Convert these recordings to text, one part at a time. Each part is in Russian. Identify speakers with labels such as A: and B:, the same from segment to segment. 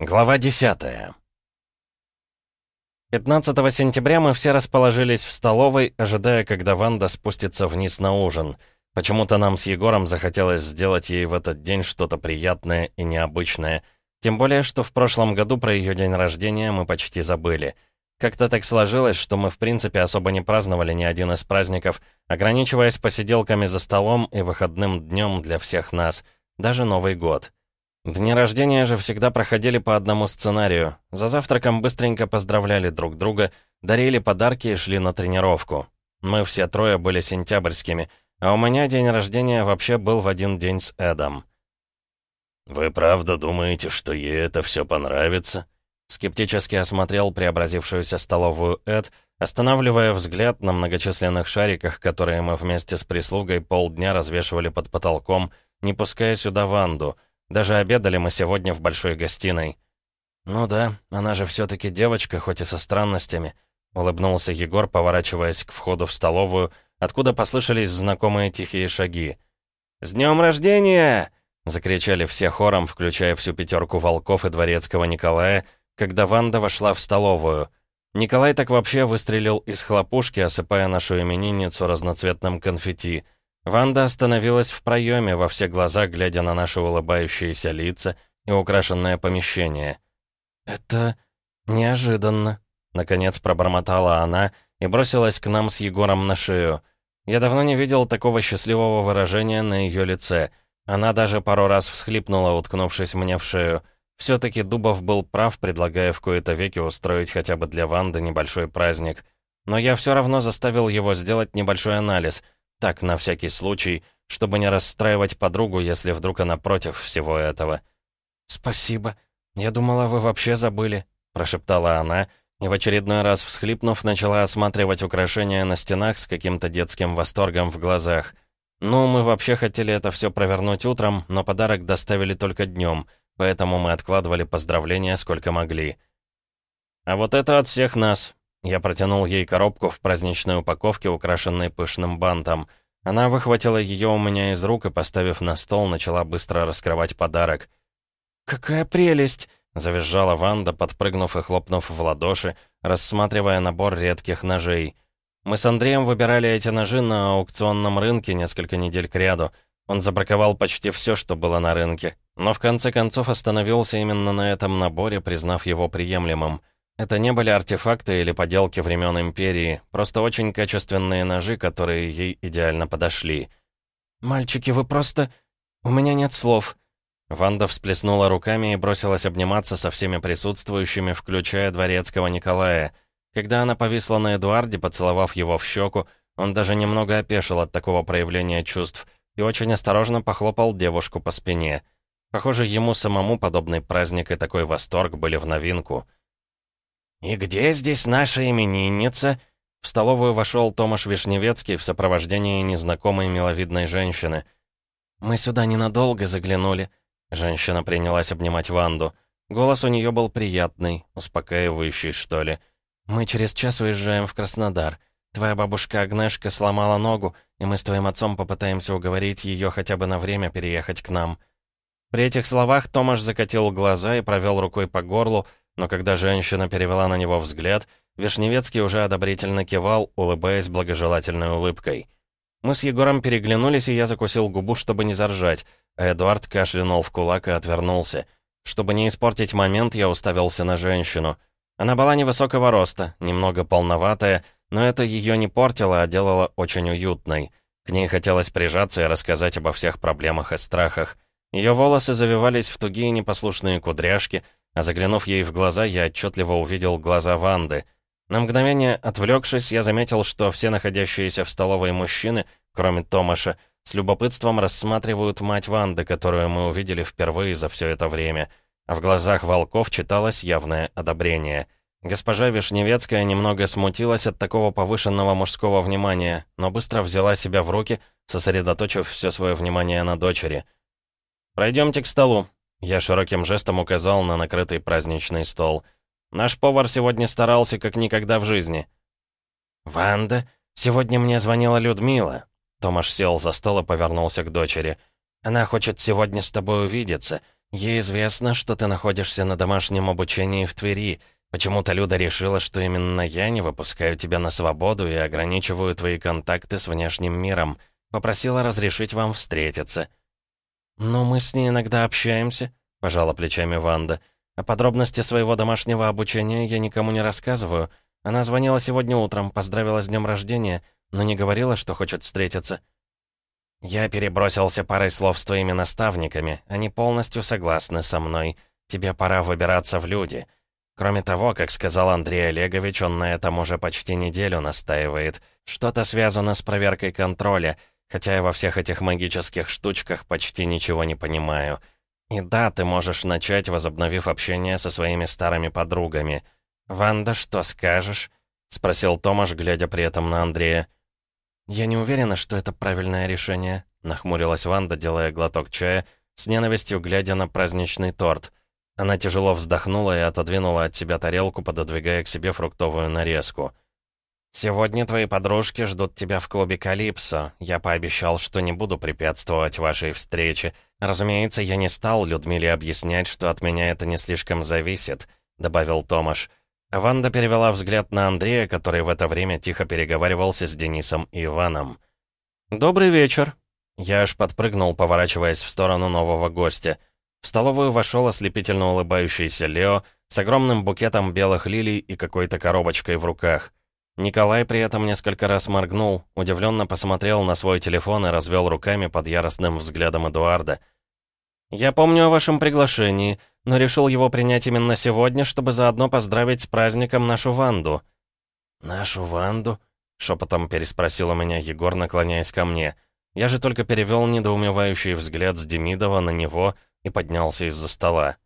A: Глава 10 15 сентября мы все расположились в столовой, ожидая, когда Ванда спустится вниз на ужин. Почему-то нам с Егором захотелось сделать ей в этот день что-то приятное и необычное. Тем более, что в прошлом году про ее день рождения мы почти забыли. Как-то так сложилось, что мы в принципе особо не праздновали ни один из праздников, ограничиваясь посиделками за столом и выходным днем для всех нас, даже Новый год. Дни рождения же всегда проходили по одному сценарию. За завтраком быстренько поздравляли друг друга, дарили подарки и шли на тренировку. Мы все трое были сентябрьскими, а у меня день рождения вообще был в один день с Эдом.
B: «Вы правда думаете, что ей это все понравится?»
A: Скептически осмотрел преобразившуюся столовую Эд, останавливая взгляд на многочисленных шариках, которые мы вместе с прислугой полдня развешивали под потолком, не пуская сюда Ванду — даже обедали мы сегодня в большой гостиной. «Ну да, она же все-таки девочка, хоть и со странностями», — улыбнулся Егор, поворачиваясь к входу в столовую, откуда послышались знакомые тихие шаги. «С днем рождения!» — закричали все хором, включая всю пятерку волков и дворецкого Николая, когда Ванда вошла в столовую. Николай так вообще выстрелил из хлопушки, осыпая нашу именинницу разноцветным конфетти — Ванда остановилась в проеме, во все глаза глядя на наши улыбающиеся лица и украшенное помещение. «Это неожиданно», — наконец пробормотала она и бросилась к нам с Егором на шею. Я давно не видел такого счастливого выражения на ее лице. Она даже пару раз всхлипнула, уткнувшись мне в шею. Все-таки Дубов был прав, предлагая в кои-то веки устроить хотя бы для Ванды небольшой праздник. Но я все равно заставил его сделать небольшой анализ — так, на всякий случай, чтобы не расстраивать подругу, если вдруг она против всего этого. «Спасибо. Я думала, вы вообще забыли», — прошептала она, и в очередной раз всхлипнув, начала осматривать украшения на стенах с каким-то детским восторгом в глазах. «Ну, мы вообще хотели это все провернуть утром, но подарок доставили только днем, поэтому мы откладывали поздравления сколько могли». «А вот это от всех нас», я протянул ей коробку в праздничной упаковке, украшенной пышным бантом. Она выхватила ее у меня из рук и, поставив на стол, начала быстро раскрывать подарок. «Какая прелесть!» — завизжала Ванда, подпрыгнув и хлопнув в ладоши, рассматривая набор редких ножей. Мы с Андреем выбирали эти ножи на аукционном рынке несколько недель кряду. Он забраковал почти все, что было на рынке, но в конце концов остановился именно на этом наборе, признав его приемлемым — это не были артефакты или поделки времен Империи, просто очень качественные ножи, которые ей идеально подошли. «Мальчики, вы просто... У меня нет слов». Ванда всплеснула руками и бросилась обниматься со всеми присутствующими, включая дворецкого Николая. Когда она повисла на Эдуарде, поцеловав его в щеку, он даже немного опешил от такого проявления чувств и очень осторожно похлопал девушку по спине. Похоже, ему самому подобный праздник и такой восторг были в новинку. «И где здесь наша именинница?» В столовую вошел Томаш Вишневецкий в сопровождении незнакомой миловидной женщины. «Мы сюда ненадолго заглянули». Женщина принялась обнимать Ванду. Голос у нее был приятный, успокаивающий, что ли. «Мы через час уезжаем в Краснодар. Твоя бабушка Агнешка сломала ногу, и мы с твоим отцом попытаемся уговорить ее хотя бы на время переехать к нам». При этих словах Томаш закатил глаза и провел рукой по горлу, но когда женщина перевела на него взгляд, Вишневецкий уже одобрительно кивал, улыбаясь благожелательной улыбкой. Мы с Егором переглянулись, и я закусил губу, чтобы не заржать, а Эдуард кашлянул в кулак и отвернулся. Чтобы не испортить момент, я уставился на женщину. Она была невысокого роста, немного полноватая, но это ее не портило, а делало очень уютной. К ней хотелось прижаться и рассказать обо всех проблемах и страхах. Ее волосы завивались в тугие непослушные кудряшки, а заглянув ей в глаза, я отчетливо увидел глаза Ванды. На мгновение, отвлекшись, я заметил, что все находящиеся в столовой мужчины, кроме Томаша, с любопытством рассматривают мать Ванды, которую мы увидели впервые за все это время. А в глазах волков читалось явное одобрение. Госпожа Вишневецкая немного смутилась от такого повышенного мужского внимания, но быстро взяла себя в руки, сосредоточив все свое внимание на дочери. «Пройдемте к столу», я широким жестом указал на накрытый праздничный стол. «Наш повар сегодня старался как никогда в жизни». «Ванда, сегодня мне звонила Людмила». Томаш сел за стол и повернулся к дочери. «Она хочет сегодня с тобой увидеться. Ей известно, что ты находишься на домашнем обучении в Твери. Почему-то Люда решила, что именно я не выпускаю тебя на свободу и ограничиваю твои контакты с внешним миром. Попросила разрешить вам встретиться». «Но мы с ней иногда общаемся», — пожала плечами Ванда. «О подробности своего домашнего обучения я никому не рассказываю. Она звонила сегодня утром, поздравила с днем рождения, но не говорила, что хочет встретиться». «Я перебросился парой слов с твоими наставниками. Они полностью согласны со мной. Тебе пора выбираться в люди. Кроме того, как сказал Андрей Олегович, он на этом уже почти неделю настаивает. Что-то связано с проверкой контроля, хотя я во всех этих магических штучках почти ничего не понимаю. И да, ты можешь начать, возобновив общение со своими старыми подругами. «Ванда, что скажешь?» — спросил Томаш, глядя при этом на Андрея. «Я не уверена, что это правильное решение», — нахмурилась Ванда, делая глоток чая, с ненавистью глядя на праздничный торт. Она тяжело вздохнула и отодвинула от себя тарелку, пододвигая к себе фруктовую нарезку. «Сегодня твои подружки ждут тебя в клубе «Калипсо». Я пообещал, что не буду препятствовать вашей встрече. Разумеется, я не стал Людмиле объяснять, что от меня это не слишком зависит», — добавил Томаш. Ванда перевела взгляд на Андрея, который в это время тихо переговаривался с Денисом и Иваном. «Добрый вечер!» Я аж подпрыгнул, поворачиваясь в сторону нового гостя. В столовую вошел ослепительно улыбающийся Лео с огромным букетом белых лилий и какой-то коробочкой в руках. Николай при этом несколько раз моргнул, удивленно посмотрел на свой телефон и развел руками под яростным взглядом Эдуарда. «Я помню о вашем приглашении», но решил его принять именно сегодня, чтобы заодно поздравить с праздником нашу Ванду». «Нашу Ванду?» — шепотом переспросил у меня Егор, наклоняясь ко мне. Я же только перевел недоумевающий взгляд с Демидова на него и поднялся из-за стола.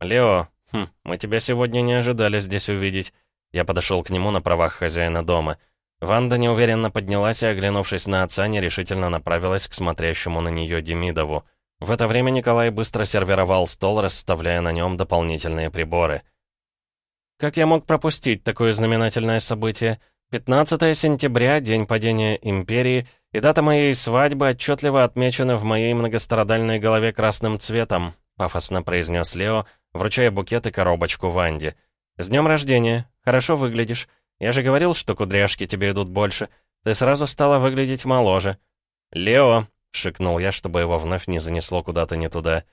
A: «Лео, хм, мы тебя сегодня не ожидали здесь увидеть». Я подошел к нему на правах хозяина дома. Ванда неуверенно поднялась и, оглянувшись на отца, нерешительно направилась к смотрящему на нее Демидову. В это время Николай быстро сервировал стол, расставляя на нем дополнительные приборы. «Как я мог пропустить такое знаменательное событие? 15 сентября, день падения империи, и дата моей свадьбы отчетливо отмечены в моей многострадальной голове красным цветом», пафосно произнес Лео, вручая букет и коробочку Ванде. «С днем рождения! Хорошо выглядишь. Я же говорил, что кудряшки тебе идут больше. Ты сразу стала выглядеть моложе». «Лео!» — шикнул я, чтобы его вновь не занесло куда-то не туда.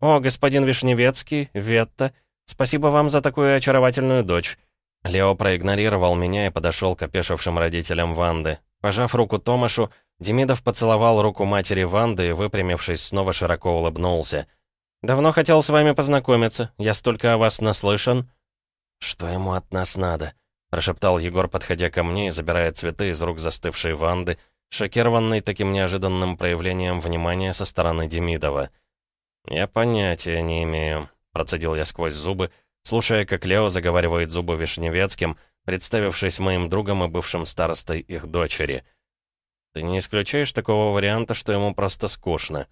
A: «О, господин Вишневецкий, Ветта, спасибо вам за такую очаровательную дочь». Лео проигнорировал меня и подошел к опешившим родителям Ванды. Пожав руку Томашу, Демидов поцеловал руку матери Ванды и, выпрямившись, снова широко улыбнулся. «Давно хотел с вами познакомиться. Я столько о вас наслышан». «Что ему от нас надо?» — прошептал Егор, подходя ко мне и забирая цветы из рук застывшей Ванды, шокированный таким неожиданным проявлением внимания со стороны Демидова. «Я понятия не имею», — процедил я сквозь зубы, слушая, как Лео заговаривает зубы Вишневецким, представившись моим другом и бывшим старостой их дочери. «Ты не исключаешь такого варианта, что ему просто скучно?»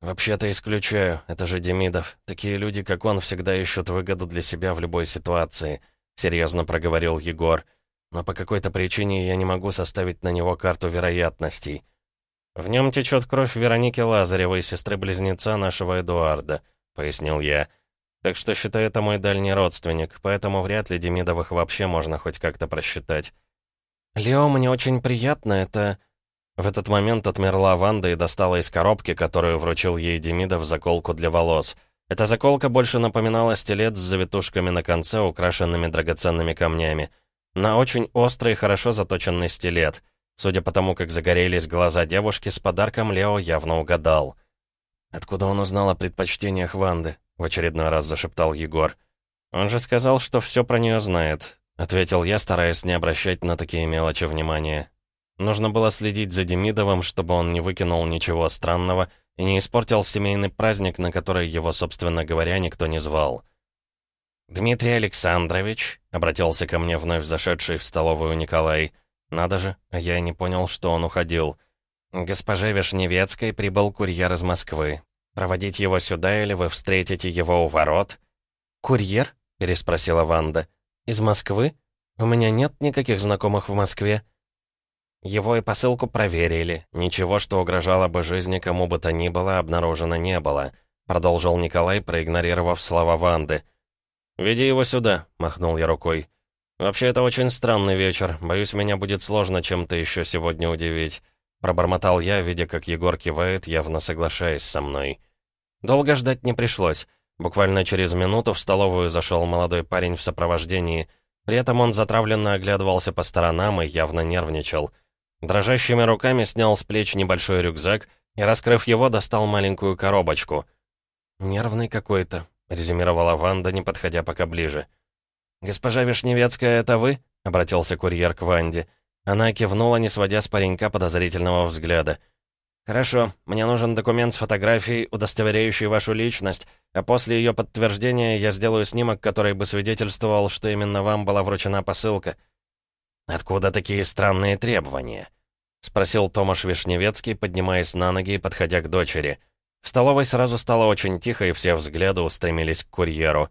A: «Вообще-то исключаю. Это же Демидов. Такие люди, как он, всегда ищут выгоду для себя в любой ситуации», — серьезно проговорил Егор но по какой-то причине я не могу составить на него карту вероятностей. В нем течет кровь Вероники Лазаревой, сестры-близнеца нашего Эдуарда, пояснил я. Так что считаю, это мой дальний родственник, поэтому вряд ли Демидовых вообще можно хоть как-то просчитать. «Лео, мне очень приятно, это...» В этот момент отмерла Ванда и достала из коробки, которую вручил ей Демидов, заколку для волос. Эта заколка больше напоминала стилет с завитушками на конце, украшенными драгоценными камнями. На очень острый, хорошо заточенный стилет. Судя по тому, как загорелись глаза девушки, с подарком Лео явно угадал. «Откуда он узнал о предпочтениях Ванды?» — в очередной раз зашептал Егор. «Он же сказал, что все про нее знает», — ответил я, стараясь не обращать на такие мелочи внимания. Нужно было следить за Демидовым, чтобы он не выкинул ничего странного и не испортил семейный праздник, на который его, собственно говоря, никто не звал. «Дмитрий Александрович», — обратился ко мне вновь зашедший в столовую Николай. «Надо же, а я не понял, что он уходил. Госпоже Вишневецкой прибыл курьер из Москвы. Проводить его сюда или вы встретите его у ворот?» «Курьер?» — переспросила Ванда. «Из Москвы? У меня нет никаких знакомых в Москве». Его и посылку проверили. Ничего, что угрожало бы жизни кому бы то ни было, обнаружено не было. — продолжил Николай, проигнорировав слова Ванды. «Веди его сюда», — махнул я рукой. «Вообще, это очень странный вечер. Боюсь, меня будет сложно чем-то еще сегодня удивить». Пробормотал я, видя, как Егор кивает, явно соглашаясь со мной. Долго ждать не пришлось. Буквально через минуту в столовую зашел молодой парень в сопровождении. При этом он затравленно оглядывался по сторонам и явно нервничал. Дрожащими руками снял с плеч небольшой рюкзак и, раскрыв его, достал маленькую коробочку. «Нервный какой-то», — резюмировала Ванда, не подходя пока ближе. «Госпожа Вишневецкая, это вы?» — обратился курьер к Ванде. Она кивнула, не сводя с паренька подозрительного взгляда. «Хорошо, мне нужен документ с фотографией, удостоверяющий вашу личность, а после ее подтверждения я сделаю снимок, который бы свидетельствовал, что именно вам была вручена посылка». «Откуда такие странные требования?» — спросил Томаш Вишневецкий, поднимаясь на ноги и подходя к дочери. В столовой сразу стало очень тихо, и все взгляды устремились к курьеру.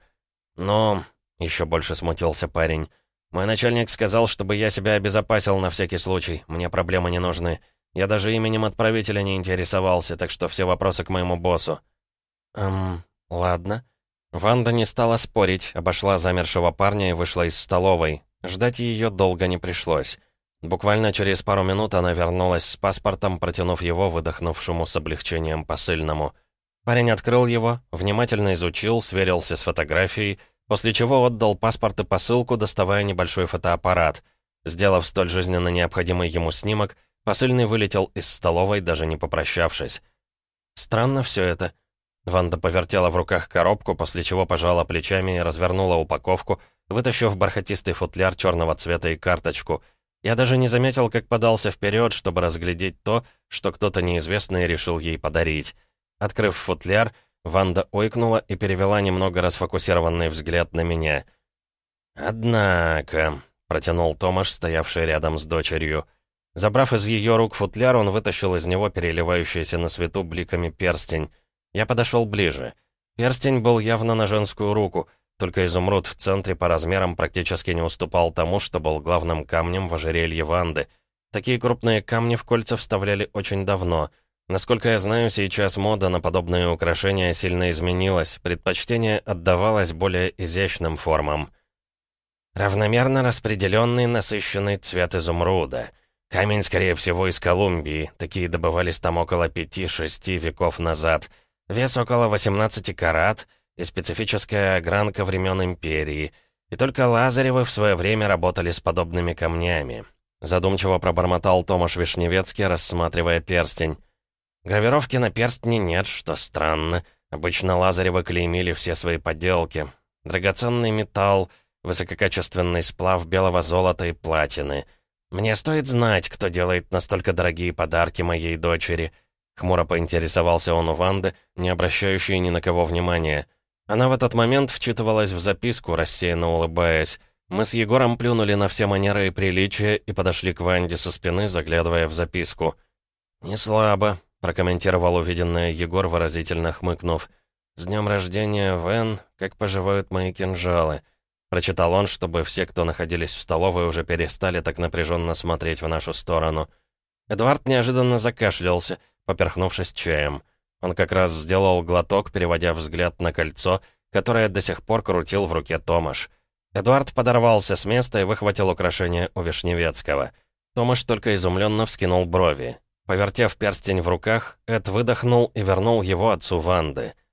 A: «Ну...» — еще больше смутился парень. «Мой начальник сказал, чтобы я себя обезопасил на всякий случай. Мне проблемы не нужны». Я даже именем отправителя не интересовался, так что все вопросы к моему боссу». «Эм, ладно». Ванда не стала спорить, обошла замершего парня и вышла из столовой. Ждать ее долго не пришлось. Буквально через пару минут она вернулась с паспортом, протянув его выдохнувшему с облегчением посыльному. Парень открыл его, внимательно изучил, сверился с фотографией, после чего отдал паспорт и посылку, доставая небольшой фотоаппарат. Сделав столь жизненно необходимый ему снимок, Посыльный вылетел из столовой, даже не попрощавшись. Странно все это. Ванда повертела в руках коробку, после чего пожала плечами и развернула упаковку, вытащив бархатистый футляр черного цвета и карточку. Я даже не заметил, как подался вперед, чтобы разглядеть то, что кто-то неизвестный решил ей подарить. Открыв футляр, Ванда ойкнула и перевела немного расфокусированный взгляд на меня. «Однако», — протянул Томаш, стоявший рядом с дочерью, — Забрав из ее рук футляр, он вытащил из него переливающийся на свету бликами перстень. Я подошел ближе. Перстень был явно на женскую руку, только изумруд в центре по размерам практически не уступал тому, что был главным камнем в ожерелье Ванды. Такие крупные камни в кольца вставляли очень давно. Насколько я знаю, сейчас мода на подобные украшения сильно изменилась, предпочтение отдавалось более изящным формам. Равномерно распределенный насыщенный цвет изумруда — Камень, скорее всего, из Колумбии. Такие добывались там около пяти-шести веков назад. Вес около 18 карат и специфическая огранка времен Империи. И только Лазаревы в свое время работали с подобными камнями. Задумчиво пробормотал Томаш Вишневецкий, рассматривая перстень. Гравировки на перстне нет, что странно. Обычно Лазаревы клеймили все свои подделки. Драгоценный металл, высококачественный сплав белого золота и платины — «Мне стоит знать, кто делает настолько дорогие подарки моей дочери», Хмуро поинтересовался он у Ванды, не обращающей ни на кого внимания. Она в этот момент вчитывалась в записку, рассеянно улыбаясь. Мы с Егором плюнули на все манеры и приличия и подошли к Ванде со спины, заглядывая в записку. «Не слабо», — прокомментировал увиденное Егор, выразительно хмыкнув. «С днем рождения, Вен, как поживают мои кинжалы?» Прочитал он, чтобы все, кто находились в столовой, уже перестали так напряженно смотреть в нашу сторону. Эдуард неожиданно закашлялся, поперхнувшись чаем. Он как раз сделал глоток, переводя взгляд на кольцо, которое до сих пор крутил в руке Томаш. Эдуард подорвался с места и выхватил украшение у Вишневецкого. Томаш только изумленно вскинул брови. Повертев перстень в руках, Эд выдохнул и вернул его отцу Ванды —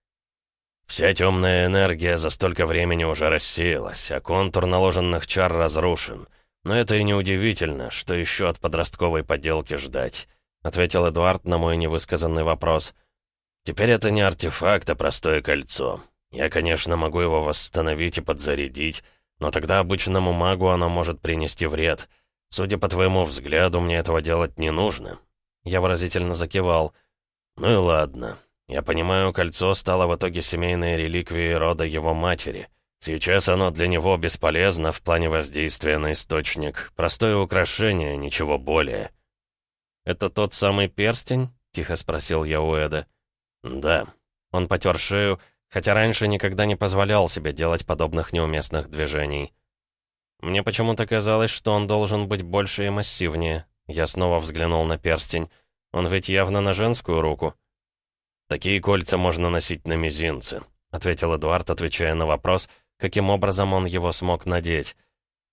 A: Вся темная энергия за столько времени уже рассеялась, а контур наложенных чар разрушен. Но это и не удивительно, что еще от подростковой поделки ждать», — ответил Эдуард на мой невысказанный вопрос. «Теперь это не артефакт, а простое кольцо. Я, конечно, могу его восстановить и подзарядить, но тогда обычному магу оно может принести вред. Судя по твоему взгляду, мне этого делать не нужно». Я выразительно закивал. «Ну и ладно. Я понимаю, кольцо стало в итоге семейной реликвией рода его матери. Сейчас оно для него бесполезно в плане воздействия на источник. Простое украшение, ничего более. «Это тот самый перстень?» — тихо спросил я у Эда. «Да». Он потер шею, хотя раньше никогда не позволял себе делать подобных неуместных движений. Мне почему-то казалось, что он должен быть больше и массивнее. Я снова взглянул на перстень. Он ведь явно на женскую руку.
B: Такие кольца можно носить на мизинце», — ответил Эдуард, отвечая на вопрос, каким образом он его смог надеть.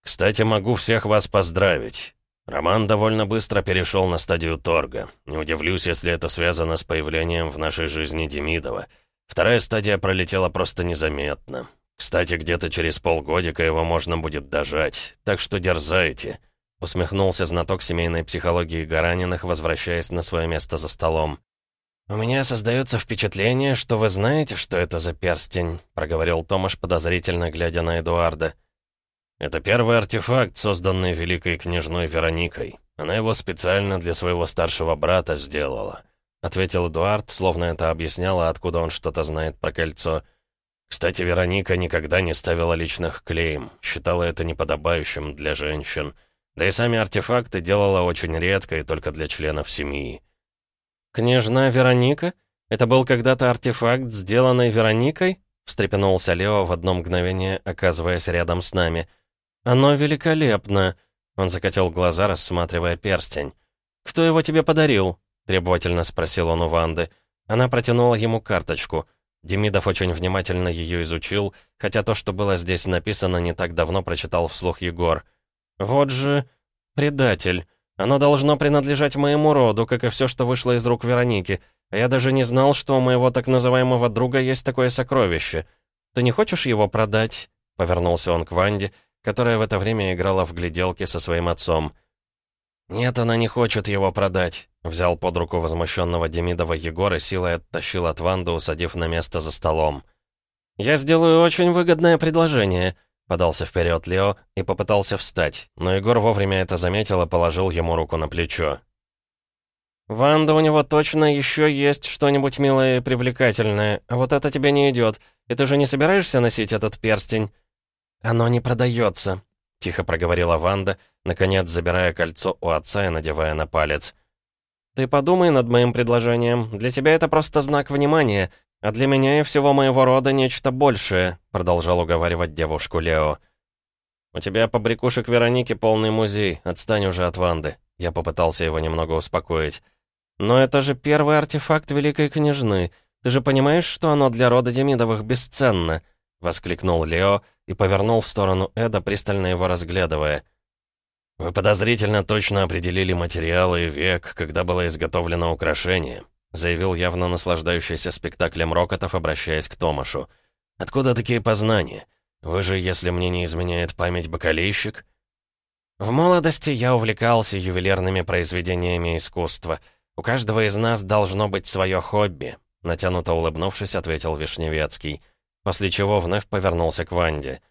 B: «Кстати, могу всех вас поздравить. Роман довольно быстро перешел на стадию торга. Не удивлюсь, если это связано с появлением в нашей жизни Демидова. Вторая стадия пролетела просто незаметно. Кстати, где-то через полгодика его можно будет дожать, так что дерзайте», — усмехнулся знаток семейной психологии Гараниных, возвращаясь на свое место за столом. «У меня создается впечатление, что вы знаете, что это за перстень», — проговорил Томаш, подозрительно глядя на Эдуарда. «Это первый артефакт, созданный великой княжной Вероникой. Она его специально для своего старшего брата сделала», — ответил Эдуард, словно это объясняло, откуда он что-то знает про кольцо. «Кстати, Вероника никогда не ставила личных клейм, считала это неподобающим для женщин. Да и сами артефакты делала очень редко и только для членов семьи».
A: «Княжна Вероника? Это был когда-то артефакт, сделанный Вероникой?» — встрепенулся Лео в одно мгновение, оказываясь рядом с нами — «Оно великолепно!» Он закатил глаза, рассматривая перстень. «Кто его тебе подарил?» — требовательно спросил он у Ванды. Она протянула ему карточку. Демидов очень внимательно ее изучил, хотя то, что было здесь написано, не так давно прочитал вслух Егор. «Вот же... предатель. Оно должно принадлежать моему роду, как и все, что вышло из рук Вероники. А я даже не знал, что у моего так называемого друга есть такое сокровище. Ты не хочешь его продать?» — повернулся он к Ванде — которая в это время играла в гляделки со своим отцом. «Нет, она не хочет его продать», — взял под руку возмущенного Демидова Егор и силой оттащил от Ванды, усадив на место за столом. «Я сделаю очень выгодное предложение», — подался вперед Лео и попытался встать, но Егор вовремя это заметил и положил ему руку на плечо. «Ванда, у него точно еще есть что-нибудь милое и привлекательное, вот это тебе не идет. И ты же не собираешься носить этот перстень?» «Оно не продается», — тихо проговорила Ванда, наконец забирая кольцо у отца и надевая на палец. «Ты подумай над моим предложением. Для тебя это просто знак внимания, а для меня и всего моего рода нечто большее», — продолжал уговаривать девушку Лео. «У тебя побрякушек Вероники полный музей. Отстань уже от Ванды». Я попытался его немного успокоить. «Но это же первый артефакт Великой Княжны. Ты же понимаешь, что оно для рода Демидовых бесценно?» — воскликнул Лео и повернул в сторону Эда, пристально его разглядывая. «Вы подозрительно точно определили материалы и век, когда было изготовлено украшение», заявил явно наслаждающийся спектаклем Рокотов, обращаясь к Томашу. «Откуда такие познания? Вы же, если мне не изменяет память, бакалейщик?» «В молодости я увлекался ювелирными произведениями искусства. У каждого из нас должно быть свое хобби», натянуто улыбнувшись, ответил Вишневецкий после чего вновь повернулся к Ванде.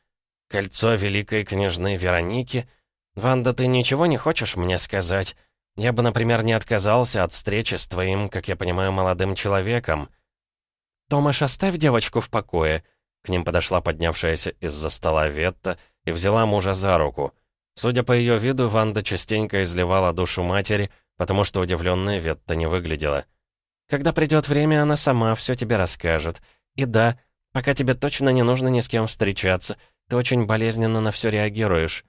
A: «Кольцо великой княжны Вероники? Ванда, ты ничего не хочешь мне сказать? Я бы, например, не отказался от встречи с твоим, как я понимаю, молодым человеком». «Томаш, оставь девочку в покое», к ним подошла поднявшаяся из-за стола Ветта и взяла мужа за руку. Судя по ее виду, Ванда частенько изливала душу матери, потому что удивленная Ветта не выглядела. «Когда придет время, она сама все тебе расскажет. И да, Пока тебе точно не нужно ни с кем встречаться. Ты очень болезненно на все реагируешь».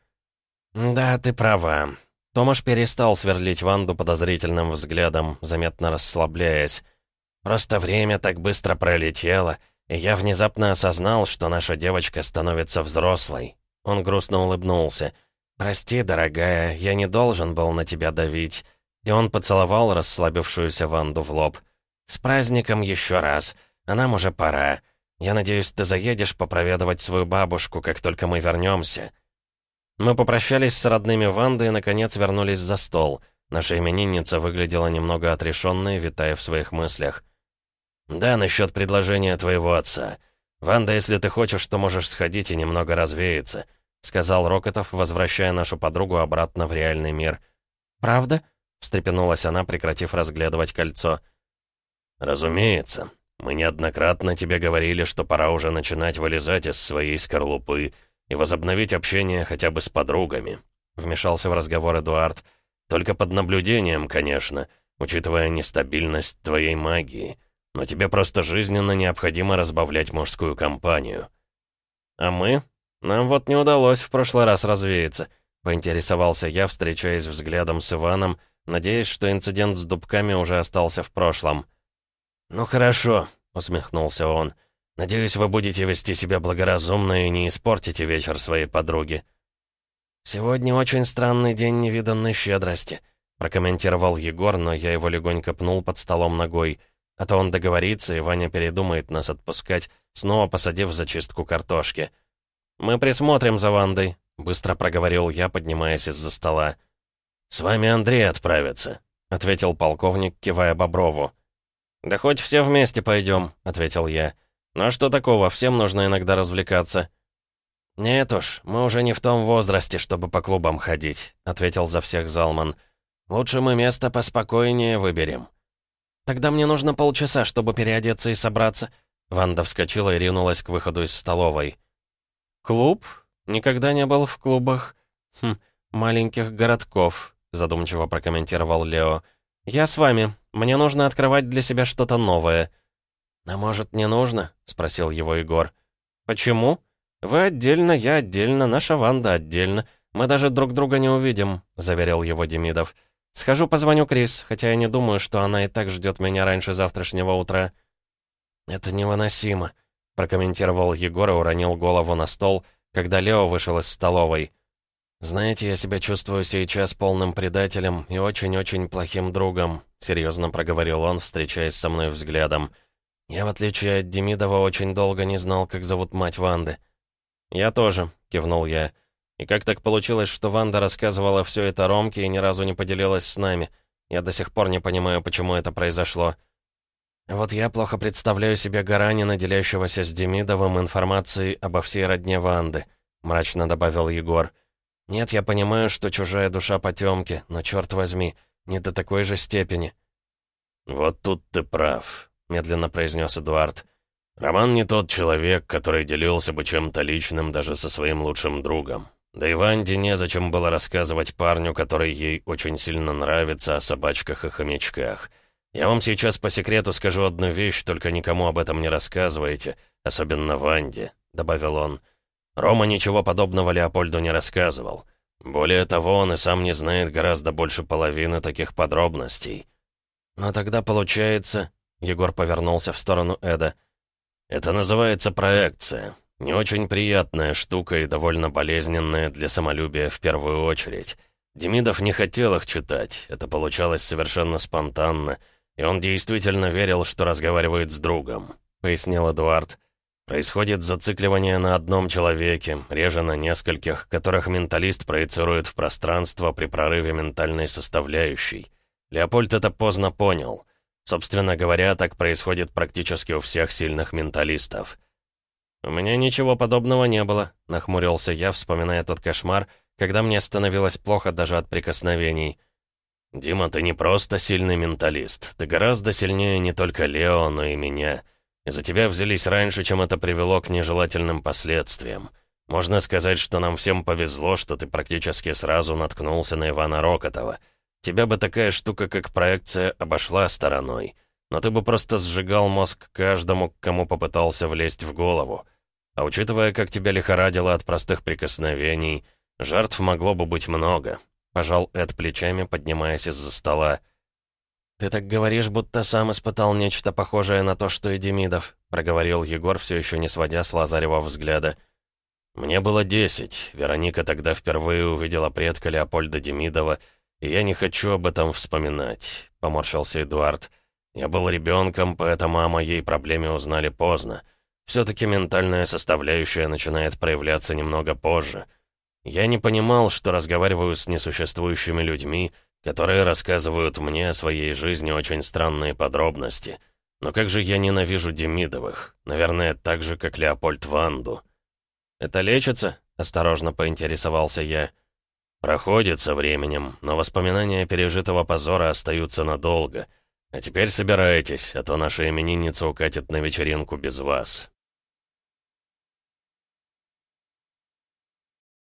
A: «Да, ты права». Томаш перестал сверлить Ванду подозрительным взглядом, заметно расслабляясь. «Просто время так быстро пролетело, и я внезапно осознал, что наша девочка становится взрослой». Он грустно улыбнулся. «Прости, дорогая, я не должен был на тебя давить». И он поцеловал расслабившуюся Ванду в лоб. «С праздником еще раз, а нам уже пора. Я надеюсь, ты заедешь попроведывать свою бабушку, как только мы вернемся». Мы попрощались с родными Ванды и, наконец, вернулись за стол. Наша именинница выглядела немного отрешенной, витая в своих мыслях. «Да, насчет предложения твоего отца. Ванда, если ты хочешь, то можешь сходить и немного развеяться», сказал Рокотов, возвращая нашу подругу обратно в реальный мир. «Правда?» — встрепенулась она, прекратив разглядывать кольцо. «Разумеется», мы неоднократно тебе говорили, что пора уже начинать вылезать из своей скорлупы и возобновить общение хотя бы с подругами», — вмешался в разговор Эдуард. «Только под наблюдением, конечно, учитывая нестабильность твоей магии. Но тебе просто жизненно необходимо разбавлять мужскую компанию». «А мы? Нам вот не удалось в прошлый раз развеяться», — поинтересовался я, встречаясь взглядом с Иваном, надеясь, что инцидент с дубками уже остался в прошлом.
B: «Ну хорошо», — усмехнулся он. «Надеюсь, вы будете вести себя благоразумно и не испортите вечер своей подруги». «Сегодня очень странный день невиданной щедрости», — прокомментировал Егор, но я его легонько пнул под столом ногой. А то он договорится, и Ваня передумает нас отпускать, снова посадив зачистку картошки. «Мы присмотрим за Вандой», — быстро проговорил я, поднимаясь из-за стола. «С вами Андрей отправится», — ответил полковник, кивая Боброву. «Да хоть все вместе пойдем», — ответил я. «Ну а что такого, всем нужно иногда развлекаться». «Нет уж, мы уже не в том возрасте, чтобы по клубам ходить», — ответил за всех Залман. «Лучше мы место поспокойнее выберем». «Тогда мне нужно полчаса, чтобы переодеться и собраться». Ванда вскочила и ринулась к выходу из столовой. «Клуб? Никогда не был в клубах. Хм, маленьких городков», — задумчиво прокомментировал Лео. «Я с вами. Мне нужно открывать для себя что-то новое». «А может, не нужно?» — спросил его Егор. «Почему? Вы отдельно, я отдельно, наша Ванда отдельно. Мы даже друг друга не увидим», — заверил его Демидов. «Схожу позвоню Крис, хотя я не думаю, что она и так ждет меня раньше завтрашнего утра». «Это невыносимо», — прокомментировал Егор и уронил голову на стол, когда Лео вышел из столовой. «Знаете, я себя чувствую сейчас полным предателем и очень-очень плохим другом», — серьезно проговорил он, встречаясь со мной взглядом. «Я, в отличие от Демидова, очень долго не знал, как зовут мать Ванды». «Я тоже», — кивнул я. «И как так получилось, что Ванда рассказывала все это Ромке и ни разу не поделилась с нами? Я до сих пор не понимаю, почему это произошло». «Вот я плохо представляю себе Гаранина, делящегося с Демидовым информацией обо всей родне Ванды», — мрачно добавил Егор. «Егор». Нет, я понимаю, что чужая душа потемки, но черт возьми, не до такой же степени.
A: «Вот тут ты прав», — медленно произнес Эдуард. «Роман не тот человек, который делился бы чем-то личным даже со своим лучшим другом. Да и Ванде незачем было рассказывать парню, который ей очень сильно нравится, о собачках и хомячках. Я вам сейчас по секрету скажу одну вещь, только никому об этом не рассказывайте, особенно Ванде», — добавил он. Рома ничего подобного Леопольду не рассказывал. Более того, он и сам не знает гораздо больше половины таких подробностей.
B: «Но тогда получается...» — Егор повернулся в сторону Эда.
A: «Это называется проекция. Не очень приятная штука и довольно болезненная для самолюбия в первую очередь. Демидов не хотел их читать, это получалось совершенно спонтанно, и он действительно верил, что разговаривает с другом», — пояснил Эдуард. Происходит зацикливание на одном человеке, реже на нескольких, которых менталист проецирует в пространство при прорыве ментальной составляющей. Леопольд это поздно понял. Собственно говоря, так происходит практически у всех сильных менталистов.
B: «У меня ничего подобного не было», — нахмурился я, вспоминая тот кошмар, когда мне становилось плохо даже от прикосновений.
A: «Дима, ты не просто сильный менталист. Ты гораздо сильнее не только Лео, но и меня». За тебя взялись раньше, чем это привело к нежелательным последствиям. Можно сказать, что нам всем повезло, что ты практически сразу наткнулся на Ивана Рокотова. Тебя бы такая штука, как проекция, обошла стороной. Но ты бы просто сжигал мозг каждому, кому попытался влезть в голову. А учитывая, как тебя лихорадило от простых прикосновений, жертв могло бы быть много. Пожал Эд плечами, поднимаясь из-за стола.
B: «Ты так говоришь, будто сам испытал нечто похожее на то, что и Демидов», проговорил Егор, все еще не сводя с Лазарева взгляда.
A: «Мне было десять. Вероника тогда впервые увидела предка Леопольда Демидова, и я не хочу об этом вспоминать», — поморщился Эдуард. «Я был ребенком, поэтому о моей проблеме узнали поздно. Все-таки ментальная составляющая начинает проявляться немного позже. Я не понимал, что разговариваю с несуществующими людьми, — которые рассказывают мне о своей жизни очень странные подробности. Но как же я ненавижу Демидовых. Наверное, так же, как Леопольд Ванду.
B: «Это лечится?» — осторожно поинтересовался я.
A: «Проходит со временем, но воспоминания пережитого позора остаются надолго. А теперь собирайтесь, а то наша именинница укатит на вечеринку без вас.